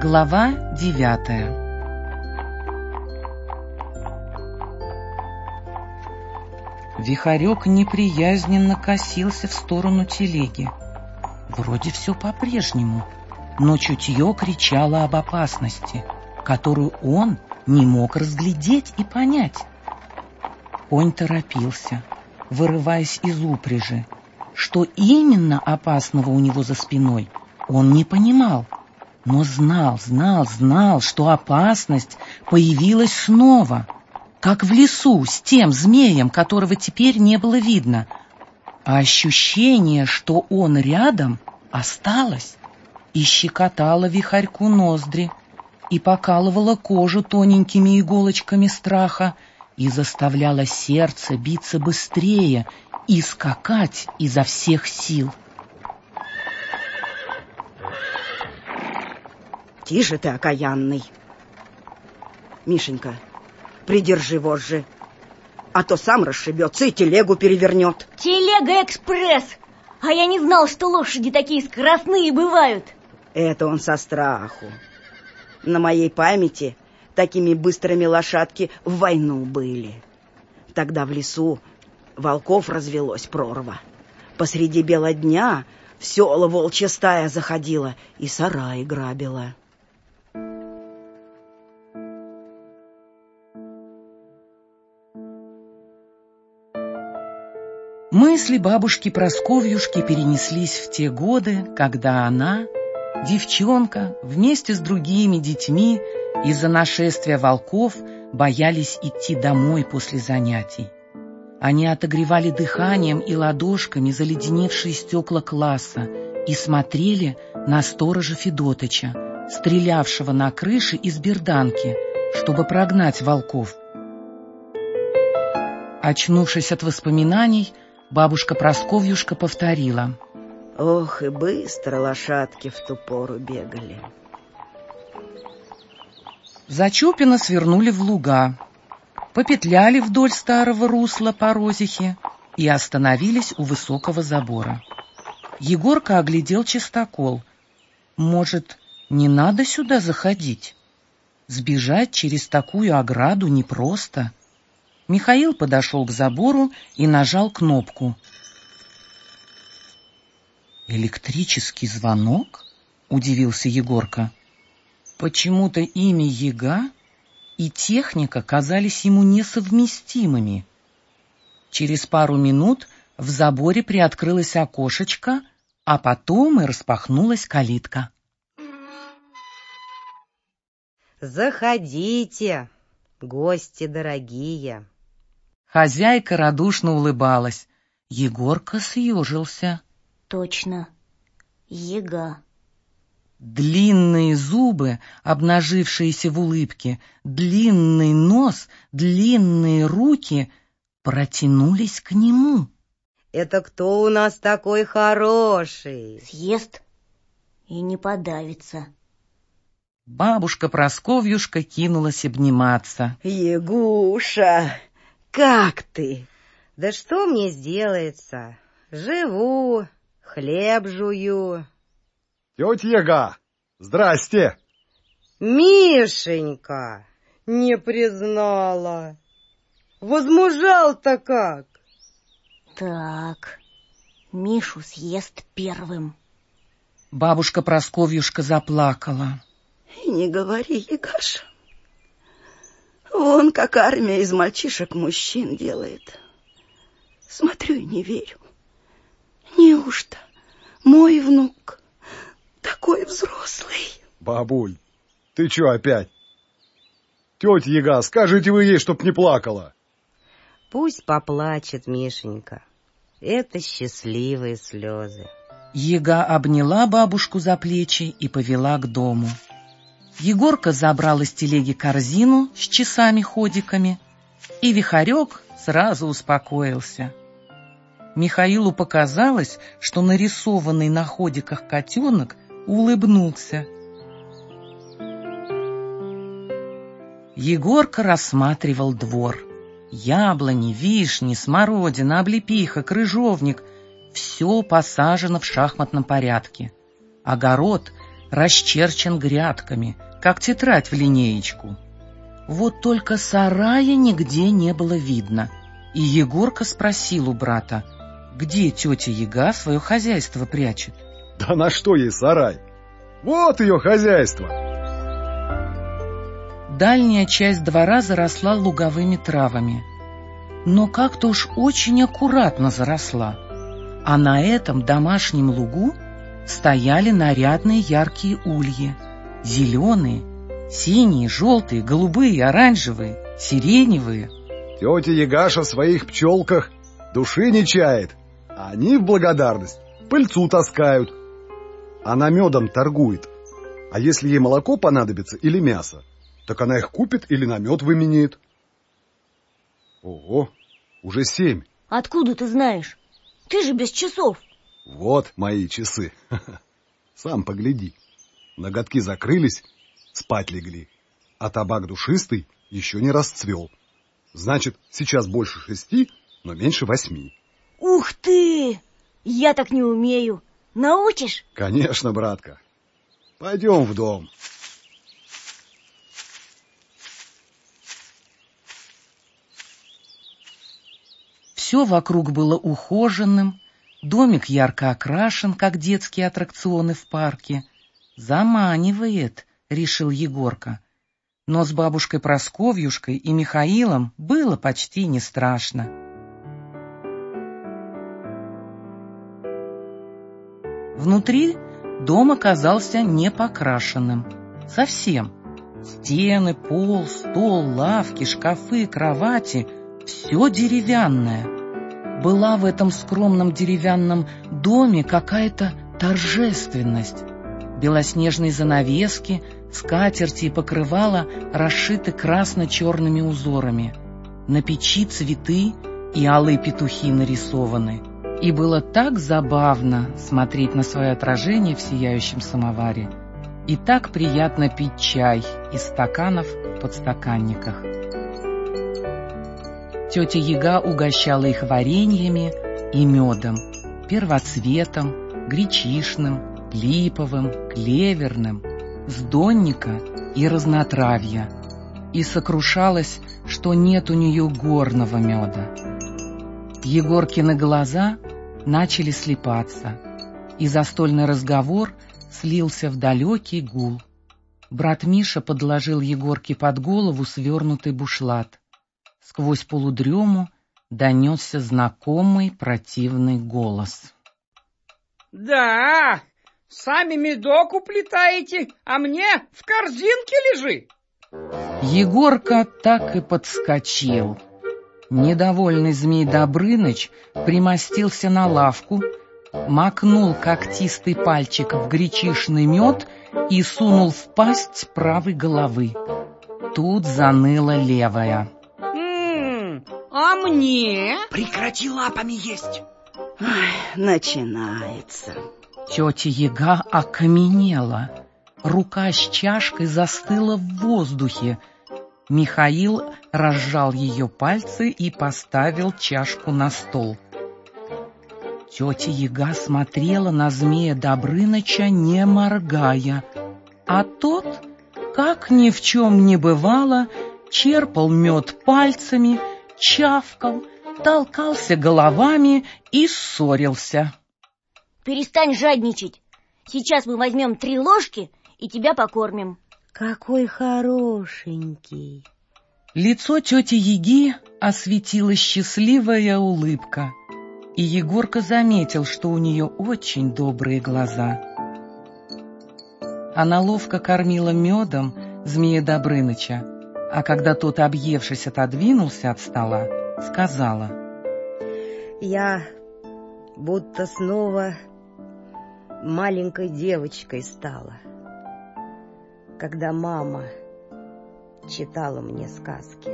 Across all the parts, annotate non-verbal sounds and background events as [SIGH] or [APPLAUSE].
Глава девятая Вихарек неприязненно косился в сторону телеги. Вроде все по-прежнему, но чутье кричало об опасности, которую он не мог разглядеть и понять. Конь торопился, вырываясь из упряжи. Что именно опасного у него за спиной, он не понимал — но знал, знал, знал, что опасность появилась снова, как в лесу с тем змеем, которого теперь не было видно. А ощущение, что он рядом, осталось и щекотало вихарьку ноздри, и покалывало кожу тоненькими иголочками страха, и заставляло сердце биться быстрее и скакать изо всех сил. Тише ты, окаянный. Мишенька, придержи вожжи, а то сам расшибется и телегу перевернет. Телега-экспресс! А я не знал, что лошади такие скоростные бывают. Это он со страху. На моей памяти такими быстрыми лошадки в войну были. Тогда в лесу волков развелось прорва. Посреди бела дня в села волчья стая заходила и сараи грабила. Мысли бабушки Просковьюшки перенеслись в те годы, когда она, девчонка, вместе с другими детьми из-за нашествия волков боялись идти домой после занятий. Они отогревали дыханием и ладошками заледеневшие стекла класса и смотрели на сторожа Федотыча, стрелявшего на крыше из берданки, чтобы прогнать волков. Очнувшись от воспоминаний, Бабушка Просковьюшка повторила. Ох, и быстро лошадки в ту пору бегали. Зачупина свернули в луга, попетляли вдоль старого русла по розихе и остановились у высокого забора. Егорка оглядел чистокол. Может, не надо сюда заходить? Сбежать через такую ограду непросто. Михаил подошел к забору и нажал кнопку. «Электрический звонок?» — удивился Егорка. Почему-то имя Ега и техника казались ему несовместимыми. Через пару минут в заборе приоткрылось окошечко, а потом и распахнулась калитка. «Заходите, гости дорогие!» Хозяйка радушно улыбалась. Егорка съежился. Точно, ега. Длинные зубы, обнажившиеся в улыбке, длинный нос, длинные руки протянулись к нему. «Это кто у нас такой хороший?» «Съест и не подавится». Бабушка Просковьюшка кинулась обниматься. «Егуша, как ты? Да что мне сделается? Живу, хлеб жую. Тетя Яга, здрасте. Мишенька, не признала. Возмужал-то как? Так, Мишу съест первым. Бабушка Просковьюшка заплакала. И не говори, Егаша. Вон как армия из мальчишек мужчин делает. Смотрю и не верю. Неужто мой внук такой взрослый? Бабуль, ты чё опять? Тетя Яга, скажите вы ей, чтоб не плакала. Пусть поплачет Мишенька. Это счастливые слезы. Ега обняла бабушку за плечи и повела к дому. Егорка забрал из телеги корзину с часами-ходиками, и Вихарек сразу успокоился. Михаилу показалось, что нарисованный на ходиках котенок улыбнулся. Егорка рассматривал двор. Яблони, вишни, смородина, облепиха, крыжовник — все посажено в шахматном порядке. Огород расчерчен грядками, как тетрадь в линеечку. Вот только сарая нигде не было видно, и Егорка спросил у брата, где тетя Яга свое хозяйство прячет. Да на что ей сарай? Вот ее хозяйство. Дальняя часть двора заросла луговыми травами, но как-то уж очень аккуратно заросла. А на этом домашнем лугу стояли нарядные яркие ульи, зеленые, синие, желтые, голубые, оранжевые, сиреневые. Тетя Ягаша в своих пчелках души не чает, а они в благодарность пыльцу таскают. Она медом торгует, а если ей молоко понадобится или мясо, так она их купит или на мед выменит. Ого, уже семь. Откуда ты знаешь? Ты же без часов. Вот мои часы. [LAUGHS] Сам погляди. Ноготки закрылись, спать легли, а табак душистый еще не расцвел. Значит, сейчас больше шести, но меньше восьми. Ух ты! Я так не умею. Научишь? Конечно, братка. Пойдем в дом. Все вокруг было ухоженным, домик ярко окрашен, как детские аттракционы в парке. Заманивает, решил Егорка. Но с бабушкой Просковьюшкой и Михаилом было почти не страшно. Внутри дом оказался не покрашенным. Совсем. Стены, пол, стол, лавки, шкафы, кровати — все деревянное. Была в этом скромном деревянном доме какая-то торжественность. Белоснежные занавески, скатерти и покрывала расшиты красно-черными узорами. На печи цветы и алые петухи нарисованы. И было так забавно смотреть на свое отражение в сияющем самоваре. И так приятно пить чай из стаканов в подстаканниках. Тетя Яга угощала их вареньями и медом, первоцветом, гречишным, липовым, клеверным, с донника и разнотравья, и сокрушалась, что нет у нее горного меда. Егоркины глаза начали слепаться, и застольный разговор слился в далекий гул. Брат Миша подложил Егорке под голову свернутый бушлат. Сквозь полудрему донесся знакомый противный голос. «Да, сами медок уплетаете, а мне в корзинке лежи!» Егорка так и подскочил. Недовольный змей Добрыныч примостился на лавку, макнул когтистый пальчик в гречишный мед и сунул в пасть правой головы. Тут заныла левая. «М, «А мне?» Прекрати лапами есть. Ай, начинается. Тетя Яга окаменела. Рука с чашкой застыла в воздухе. Михаил разжал ее пальцы и поставил чашку на стол. Тетя Яга смотрела на змея Добрыныча, не моргая, а тот, как ни в чем не бывало, черпал мед пальцами, чавкал, толкался головами и ссорился. Перестань жадничать. Сейчас мы возьмем три ложки и тебя покормим. Какой хорошенький. Лицо тети Яги осветила счастливая улыбка, и Егорка заметил, что у нее очень добрые глаза. Она ловко кормила медом змея Добрыныча, а когда тот, объевшись, отодвинулся от стола, сказала. Я будто снова маленькой девочкой стала, когда мама читала мне сказки.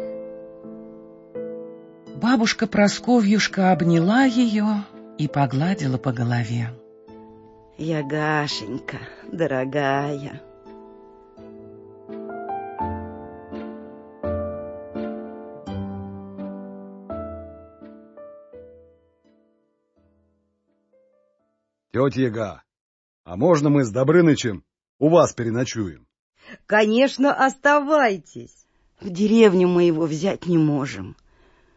Бабушка Просковьюшка обняла ее и погладила по голове. Ягашенька, дорогая. Тетя Яга, а можно мы с Добрынычем у вас переночуем? Конечно, оставайтесь. В деревню мы его взять не можем.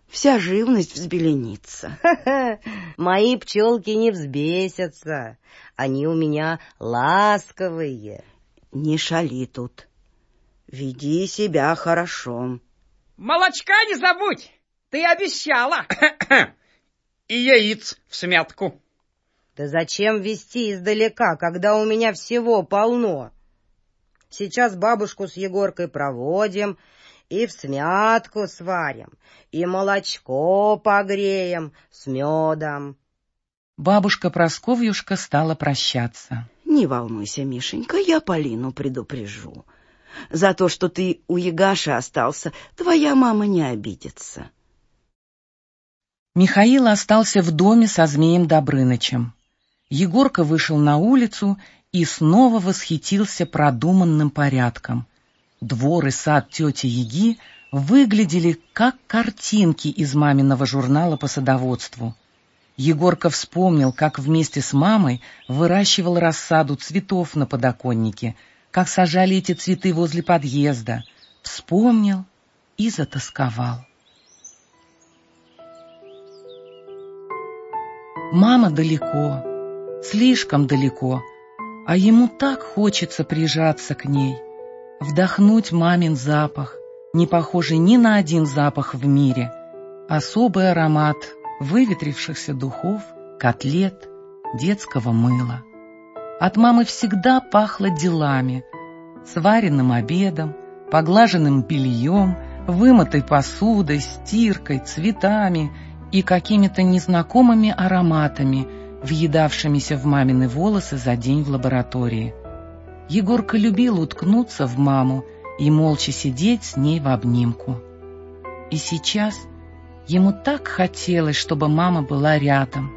Вся живность взбеленится. [LAUGHS] Мои пчелки не взбесятся. Они у меня ласковые. Не шали тут. Веди себя хорошо. Молочка не забудь! Ты обещала! [COUGHS] И яиц в смятку. Да зачем вести издалека, когда у меня всего полно? Сейчас бабушку с Егоркой проводим, и в смятку сварим, и молочко погреем с медом. Бабушка Просковьюшка стала прощаться. Не волнуйся, Мишенька, я Полину предупрежу. За то, что ты у Егаши остался, твоя мама не обидится. Михаил остался в доме со змеем Добрынычем. Егорка вышел на улицу и снова восхитился продуманным порядком. Двор и сад тети Яги выглядели как картинки из маминого журнала по садоводству. Егорка вспомнил, как вместе с мамой выращивал рассаду цветов на подоконнике, как сажали эти цветы возле подъезда. Вспомнил и затасковал. Мама далеко, слишком далеко, а ему так хочется прижаться к ней — Вдохнуть мамин запах, не похожий ни на один запах в мире. Особый аромат выветрившихся духов, котлет, детского мыла. От мамы всегда пахло делами, сваренным обедом, поглаженным бельем, вымытой посудой, стиркой, цветами и какими-то незнакомыми ароматами, въедавшимися в мамины волосы за день в лаборатории. Егорка любил уткнуться в маму и молча сидеть с ней в обнимку. И сейчас ему так хотелось, чтобы мама была рядом.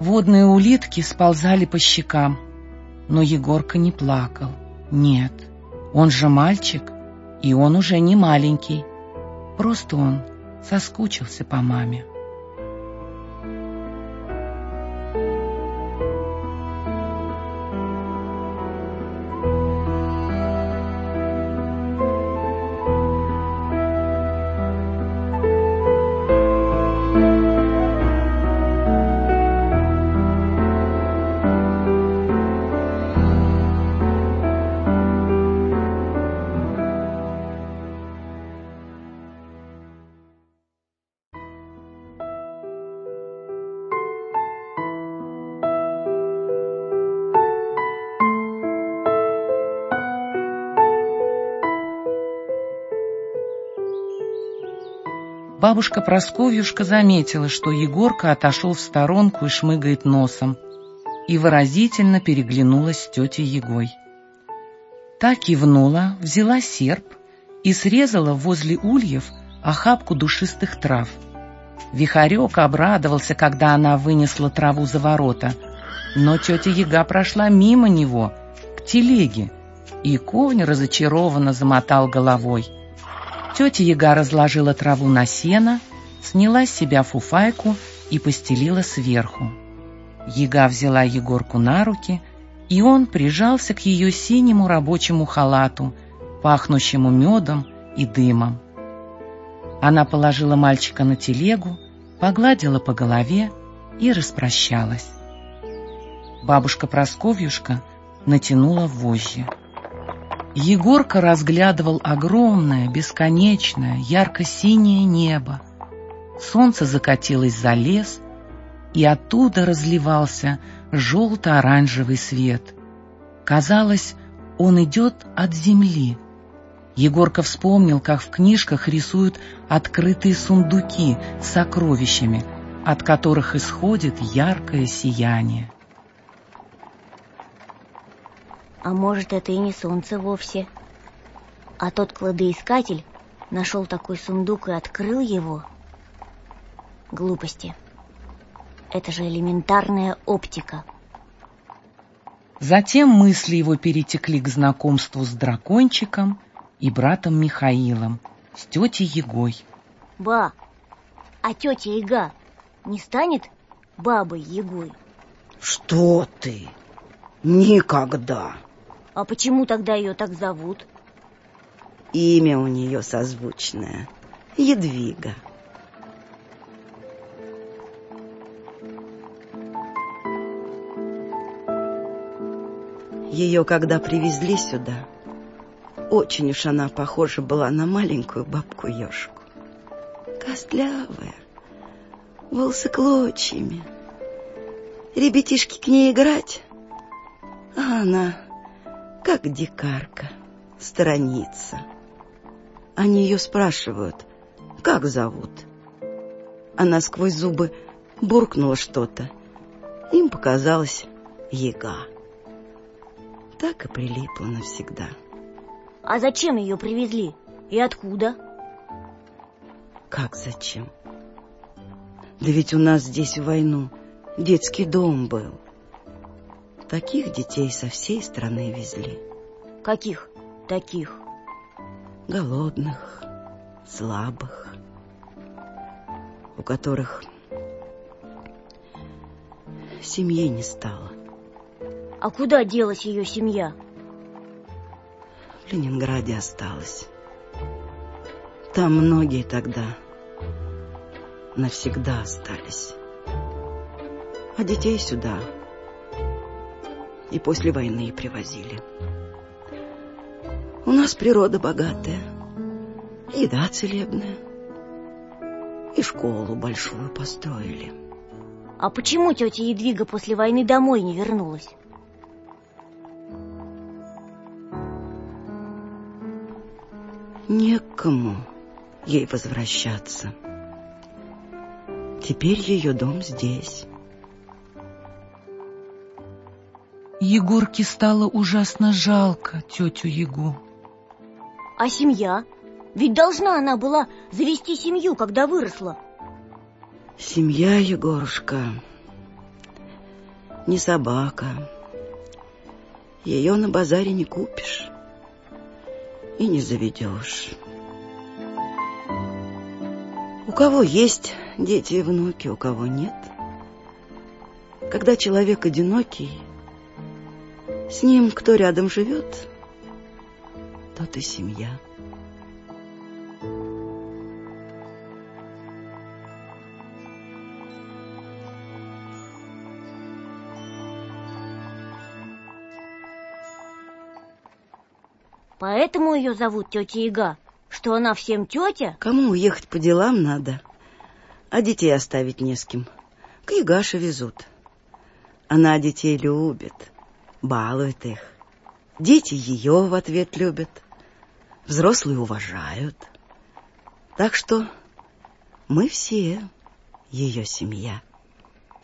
Водные улитки сползали по щекам, но Егорка не плакал. Нет, он же мальчик, и он уже не маленький. Просто он соскучился по маме. Бабушка Просковьюшка заметила, что Егорка отошел в сторонку и шмыгает носом, и выразительно переглянулась с тетей Егой. Та кивнула, взяла серп и срезала возле ульев охапку душистых трав. Вихарек обрадовался, когда она вынесла траву за ворота, но тетя Яга прошла мимо него, к телеге, и конь разочарованно замотал головой — Тетя Яга разложила траву на сено, сняла с себя фуфайку и постелила сверху. Яга взяла Егорку на руки, и он прижался к ее синему рабочему халату, пахнущему медом и дымом. Она положила мальчика на телегу, погладила по голове и распрощалась. Бабушка Просковьюшка натянула вожжи. Егорка разглядывал огромное, бесконечное, ярко-синее небо. Солнце закатилось за лес, и оттуда разливался желто-оранжевый свет. Казалось, он идет от земли. Егорка вспомнил, как в книжках рисуют открытые сундуки с сокровищами, от которых исходит яркое сияние. А может, это и не солнце вовсе. А тот кладоискатель нашел такой сундук и открыл его. Глупости. Это же элементарная оптика. Затем мысли его перетекли к знакомству с дракончиком и братом Михаилом, с тетей Егой. Ба, а тетя Ега не станет бабой Егой? Что ты? Никогда. А почему тогда ее так зовут? Имя у нее созвучное. Едвига. Ее когда привезли сюда, очень уж она похожа была на маленькую бабку-ешку. Костлявая, волосы клочьями. Ребятишки к ней играть, а она как дикарка, сторонится. Они ее спрашивают, как зовут. Она сквозь зубы буркнула что-то. Им показалось яга. Так и прилипла навсегда. А зачем ее привезли? И откуда? Как зачем? Да ведь у нас здесь в войну детский дом был. Таких детей со всей страны везли. Каких таких? Голодных, слабых, у которых семьи не стало. А куда делась ее семья? В Ленинграде осталась. Там многие тогда навсегда остались. А детей сюда и после войны привозили. У нас природа богатая, еда целебная, и школу большую построили. А почему тетя Едвига после войны домой не вернулась? Некому ей возвращаться. Теперь ее дом здесь. Егорке стало ужасно жалко тетю Егу. А семья? Ведь должна она была завести семью, когда выросла. Семья, Егорушка, не собака. Ее на базаре не купишь и не заведешь. У кого есть дети и внуки, у кого нет. Когда человек одинокий, с ним кто рядом живет, тот и семья. Поэтому ее зовут тетя Яга, что она всем тетя? Кому уехать по делам надо, а детей оставить не с кем. К Ягаше везут. Она детей любит, балует их. Дети ее в ответ любят, взрослые уважают. Так что мы все ее семья.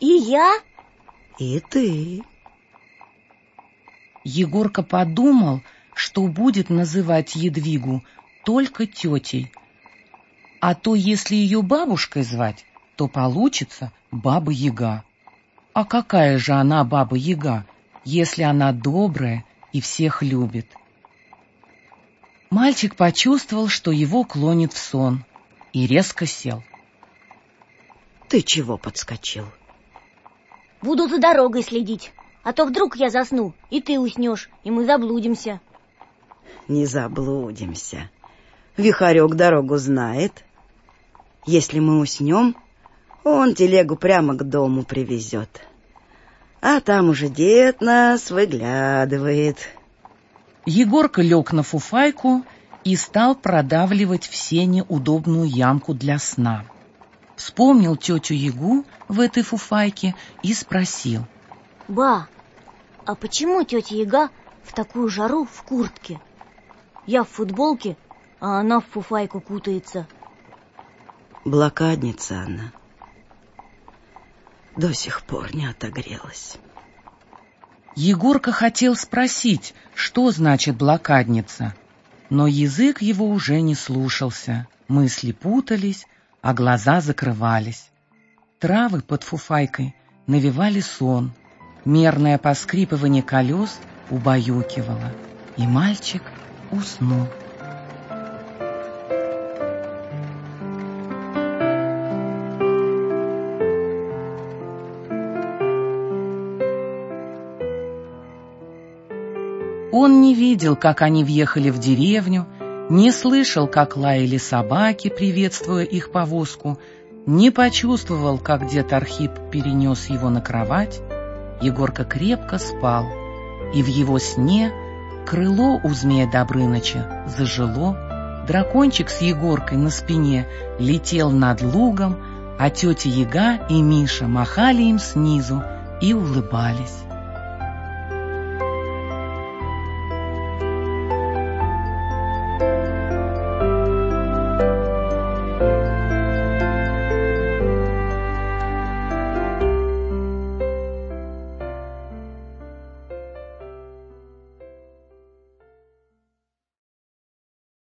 И я? И ты. Егорка подумал, что будет называть Едвигу только тетей. А то, если ее бабушкой звать, то получится Баба-Яга. А какая же она Баба-Яга, если она добрая и всех любит? Мальчик почувствовал, что его клонит в сон, и резко сел. Ты чего подскочил? Буду за дорогой следить, а то вдруг я засну, и ты уснешь, и мы заблудимся не заблудимся. Вихарек дорогу знает. Если мы уснем, он телегу прямо к дому привезет. А там уже дед нас выглядывает. Егорка лег на фуфайку и стал продавливать в сене удобную ямку для сна. Вспомнил тетю Егу в этой фуфайке и спросил. «Ба, а почему тетя Яга в такую жару в куртке?» Я в футболке, а она в фуфайку кутается. Блокадница она. До сих пор не отогрелась. Егорка хотел спросить, что значит блокадница, но язык его уже не слушался, мысли путались, а глаза закрывались. Травы под фуфайкой навевали сон, мерное поскрипывание колес убаюкивало, и мальчик уснул. Видел, как они въехали в деревню, не слышал, как лаяли собаки, приветствуя их повозку, не почувствовал, как дед Архип перенес его на кровать. Егорка крепко спал, и в его сне крыло у змея Добрыныча зажило, дракончик с Егоркой на спине летел над лугом, а тетя Яга и Миша махали им снизу и улыбались.